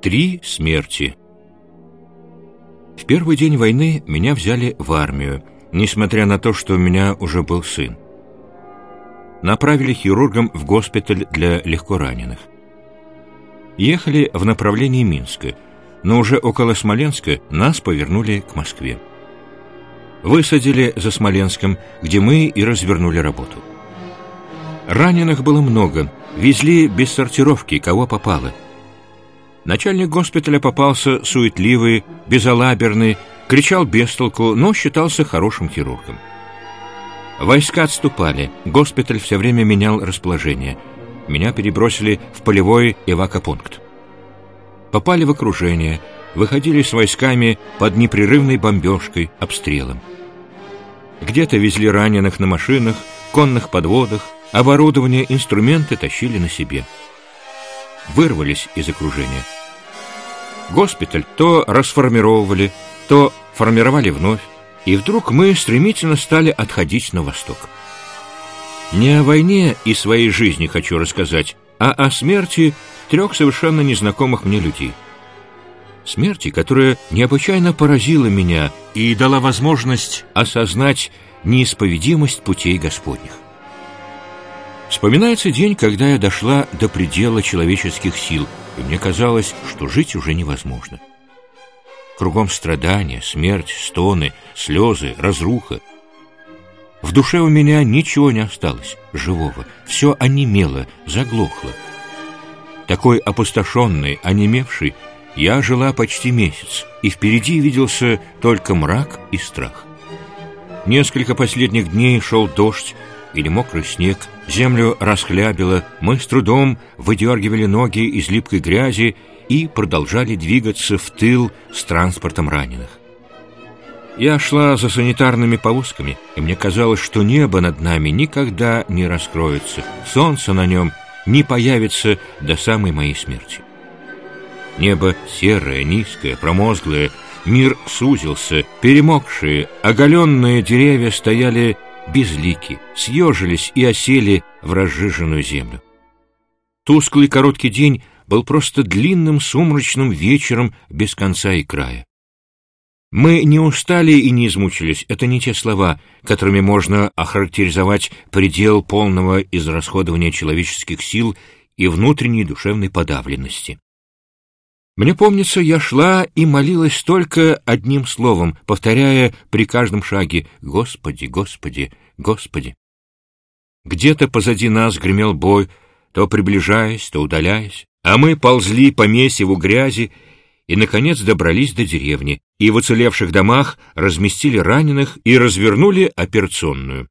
Три смерти. В первый день войны меня взяли в армию, несмотря на то, что у меня уже был сын. Направили хирургом в госпиталь для легкораненых. Ехали в направлении Минска, но уже около Смоленска нас повернули к Москве. Высадили за Смоленском, где мы и развернули работу. Раненых было много, везли без сортировки, кого попало – Начальник госпиталя попался суетливый, безалаберный, кричал без толку, но считался хорошим хирургом. Войска отступали, госпиталь все время менял расположение. Меня перебросили в полевой эвакопункт. Попали в окружение, выходили с войсками под непрерывной бомбежкой, обстрелом. Где-то везли раненых на машинах, конных подводах, оборудование, инструменты тащили на себе. Вырвались из окружения – Госпиталь то расформировали, то формировали вновь, и вдруг мы стремительно стали отходить на восток. Не о войне и своей жизни хочу рассказать, а о смерти трех совершенно незнакомых мне людей. Смерти, которая необычайно поразила меня и дала возможность осознать неисповедимость путей Господних. Вспоминается день, когда я дошла до предела человеческих сил – и мне казалось, что жить уже невозможно. Кругом страдания, смерть, стоны, слезы, разруха. В душе у меня ничего не осталось живого, все онемело, заглохло. Такой опустошенный, онемевший, я жила почти месяц, и впереди виделся только мрак и страх. Несколько последних дней шел дождь, или мокрый снег, землю расхлябило, мы с трудом выдергивали ноги из липкой грязи и продолжали двигаться в тыл с транспортом раненых. Я шла за санитарными повозками, и мне казалось, что небо над нами никогда не раскроется, солнце на нем не появится до самой моей смерти. Небо серое, низкое, промозглое, мир сузился, перемокшие, оголенные деревья стояли безлики, съежились и осели в разжиженную землю. Тусклый короткий день был просто длинным сумрачным вечером без конца и края. Мы не устали и не измучились, это не те слова, которыми можно охарактеризовать предел полного израсходования человеческих сил и внутренней душевной подавленности. Мне помнится, я шла и молилась только одним словом, повторяя при каждом шаге «Господи, Господи, Господи». Где-то позади нас гремел бой, то приближаясь, то удаляясь, а мы ползли по месиву грязи и, наконец, добрались до деревни, и в уцелевших домах разместили раненых и развернули операционную.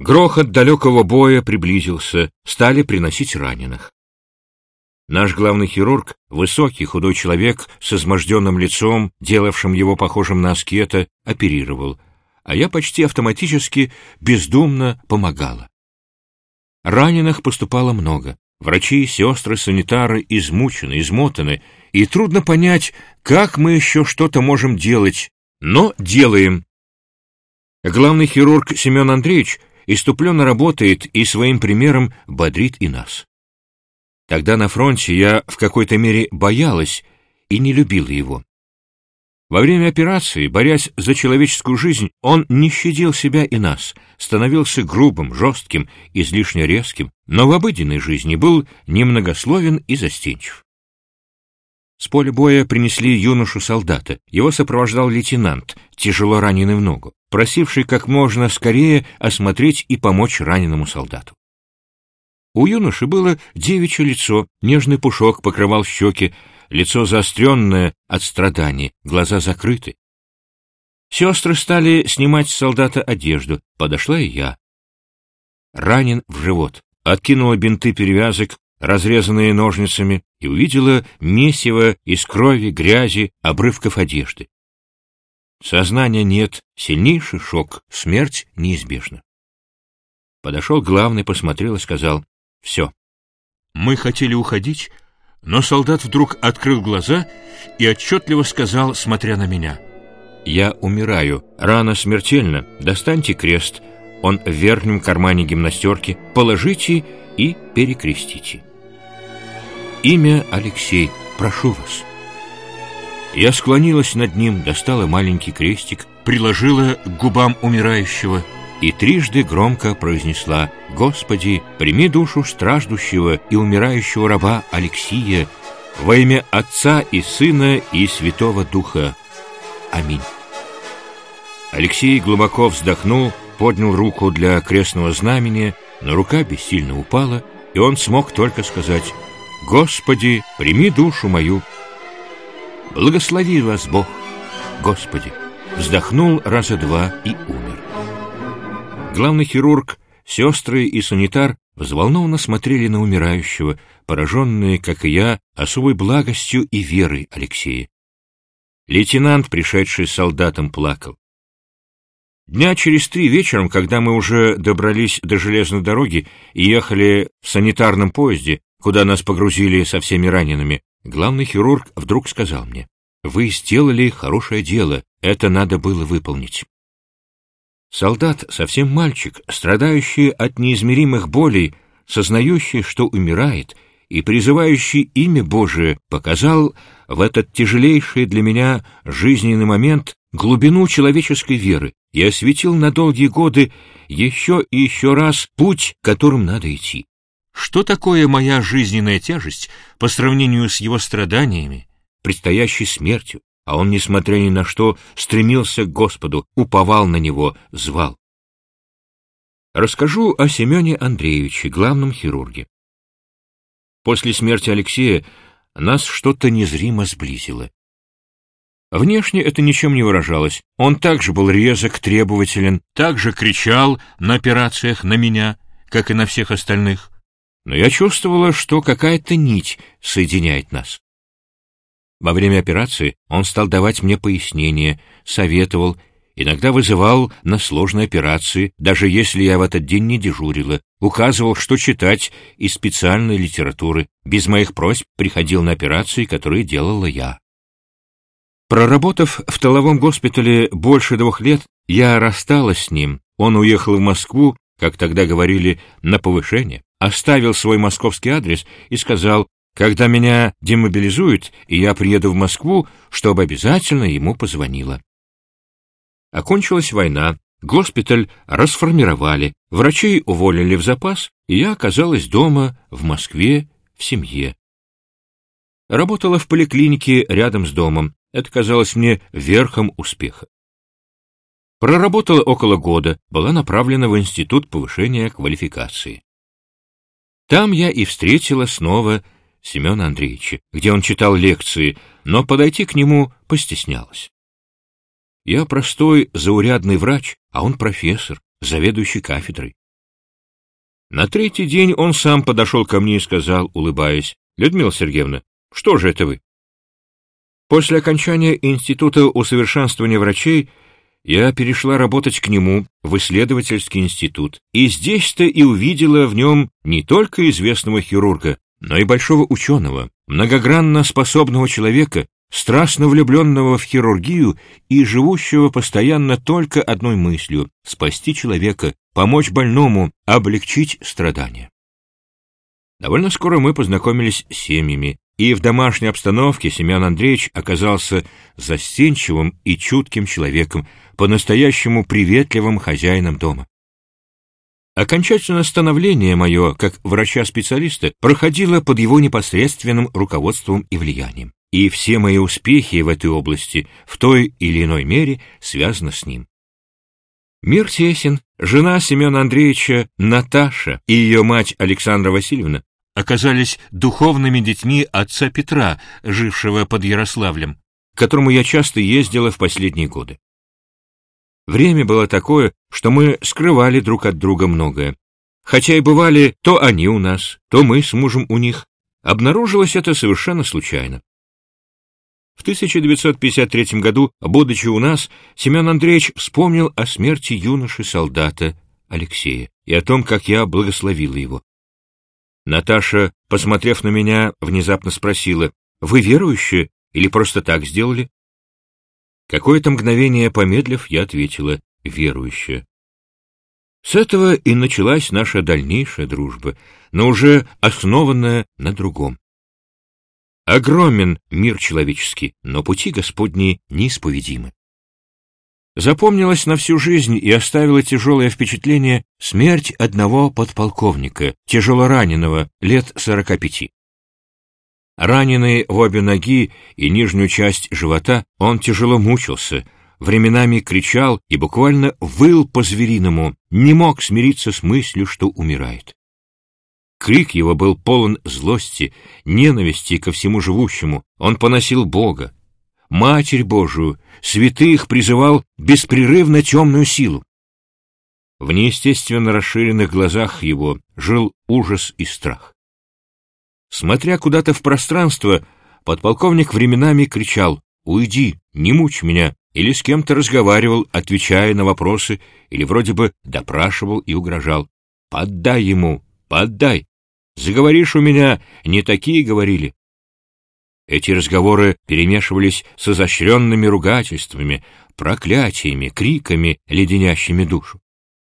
Грохот далекого боя приблизился, стали приносить раненых. Наш главный хирург, высокий худой человек с изможденным лицом, делавшим его похожим на аскета, оперировал, а я почти автоматически, бездумно помогала. Раненых поступало много. Врачи, сестры, санитары измучены, измотаны, и трудно понять, как мы еще что-то можем делать, но делаем. Главный хирург Семен Андреевич иступленно работает и своим примером бодрит и нас. Тогда на фронте я в какой-то мере боялась и не любила его. Во время операции, борясь за человеческую жизнь, он не щадил себя и нас, становился грубым, жестким, излишне резким, но в обыденной жизни был немногословен и застенчив. С поля боя принесли юношу-солдата. Его сопровождал лейтенант, тяжело раненый в ногу, просивший как можно скорее осмотреть и помочь раненому солдату. У юноши было девичье лицо, нежный пушок покрывал щеки, лицо заостренное от страданий, глаза закрыты. Сестры стали снимать с солдата одежду, подошла и я. Ранен в живот, откинула бинты перевязок, разрезанные ножницами, и увидела месиво из крови, грязи, обрывков одежды. Сознания нет, сильнейший шок, смерть неизбежна. Подошел главный, посмотрел и сказал, все. Мы хотели уходить, но солдат вдруг открыл глаза и отчетливо сказал, смотря на меня. «Я умираю. Рана смертельна. Достаньте крест. Он в верхнем кармане гимнастерки. Положите и перекрестите». Имя Алексей. прошу вас». Я склонилась над ним, достала маленький крестик, приложила к губам умирающего и трижды громко произнесла «Господи, прими душу страждущего и умирающего раба Алексия во имя Отца и Сына и Святого Духа. Аминь». Алексей глубоко вздохнул, поднял руку для крестного знамения, но рука бессильно упала, и он смог только сказать «Господи, прими душу мою». «Благослови вас Бог, Господи!» Вздохнул раза два и умер. Главный хирург, сестры и санитар взволнованно смотрели на умирающего, пораженные, как и я, особой благостью и верой Алексея. Лейтенант, пришедший с солдатом, плакал. Дня через три вечером, когда мы уже добрались до железной дороги и ехали в санитарном поезде, куда нас погрузили со всеми ранеными, главный хирург вдруг сказал мне, «Вы сделали хорошее дело, это надо было выполнить». Солдат, совсем мальчик, страдающий от неизмеримых болей, сознающий, что умирает, и призывающий имя Божие, показал в этот тяжелейший для меня жизненный момент глубину человеческой веры и осветил на долгие годы еще и еще раз путь, которым надо идти. Что такое моя жизненная тяжесть по сравнению с его страданиями, предстоящей смертью? А он, несмотря ни на что, стремился к Господу, уповал на Него, звал. Расскажу о Семене Андреевиче, главном хирурге. После смерти Алексея нас что-то незримо сблизило. Внешне это ничем не выражалось. Он также был резок, требователен, также кричал на операциях на меня, как и на всех остальных. Но я чувствовала, что какая-то нить соединяет нас. Во время операции он стал давать мне пояснения, советовал Иногда вызывал на сложные операции, даже если я в этот день не дежурила, указывал, что читать из специальной литературы, без моих просьб приходил на операции, которые делала я. Проработав в тыловом госпитале больше двух лет, я рассталась с ним. Он уехал в Москву, как тогда говорили, на повышение, оставил свой московский адрес и сказал, когда меня демобилизуют, и я приеду в Москву, чтобы обязательно ему позвонила. Окончилась война, госпиталь расформировали, врачей уволили в запас, и я оказалась дома, в Москве, в семье. Работала в поликлинике рядом с домом. Это казалось мне верхом успеха. Проработала около года, была направлена в Институт повышения квалификации. Там я и встретила снова Семена Андреевича, где он читал лекции, но подойти к нему постеснялась. Я простой, заурядный врач, а он профессор, заведующий кафедрой. На третий день он сам подошел ко мне и сказал, улыбаясь, «Людмила Сергеевна, что же это вы?» После окончания Института усовершенствования врачей я перешла работать к нему в исследовательский институт, и здесь-то и увидела в нем не только известного хирурга, но и большого ученого, многогранно способного человека, страстно влюбленного в хирургию и живущего постоянно только одной мыслью — спасти человека, помочь больному, облегчить страдания. Довольно скоро мы познакомились с семьями, и в домашней обстановке Семен Андреевич оказался застенчивым и чутким человеком, по-настоящему приветливым хозяином дома. Окончательное становление мое, как врача-специалиста, проходило под его непосредственным руководством и влиянием и все мои успехи в этой области в той или иной мере связаны с ним. Мир тесен, жена Семена Андреевича Наташа и ее мать Александра Васильевна оказались духовными детьми отца Петра, жившего под Ярославлем, к которому я часто ездила в последние годы. Время было такое, что мы скрывали друг от друга многое. Хотя и бывали то они у нас, то мы с мужем у них. Обнаружилось это совершенно случайно. В 1953 году, будучи у нас, Семен Андреевич вспомнил о смерти юноши-солдата Алексея и о том, как я благословила его. Наташа, посмотрев на меня, внезапно спросила, «Вы верующие или просто так сделали?» Какое-то мгновение помедлив, я ответила, «Верующая». С этого и началась наша дальнейшая дружба, но уже основанная на другом. Огромен мир человеческий, но пути Господни неисповедимы. Запомнилась на всю жизнь и оставила тяжелое впечатление смерть одного подполковника, тяжело раненого, лет сорока пяти. Раненый в обе ноги и нижнюю часть живота, он тяжело мучился, временами кричал и буквально выл по-звериному, не мог смириться с мыслью, что умирает. Крик его был полон злости, ненависти ко всему живущему. Он поносил Бога, Матерь Божию, святых призывал беспрерывно темную силу. В неестественно расширенных глазах его жил ужас и страх. Смотря куда-то в пространство, подполковник временами кричал «Уйди, не мучь меня!» или с кем-то разговаривал, отвечая на вопросы, или вроде бы допрашивал и угрожал. «Поддай ему, поддай! Заговоришь у меня, не такие говорили!» Эти разговоры перемешивались с изощренными ругательствами, проклятиями, криками, леденящими душу.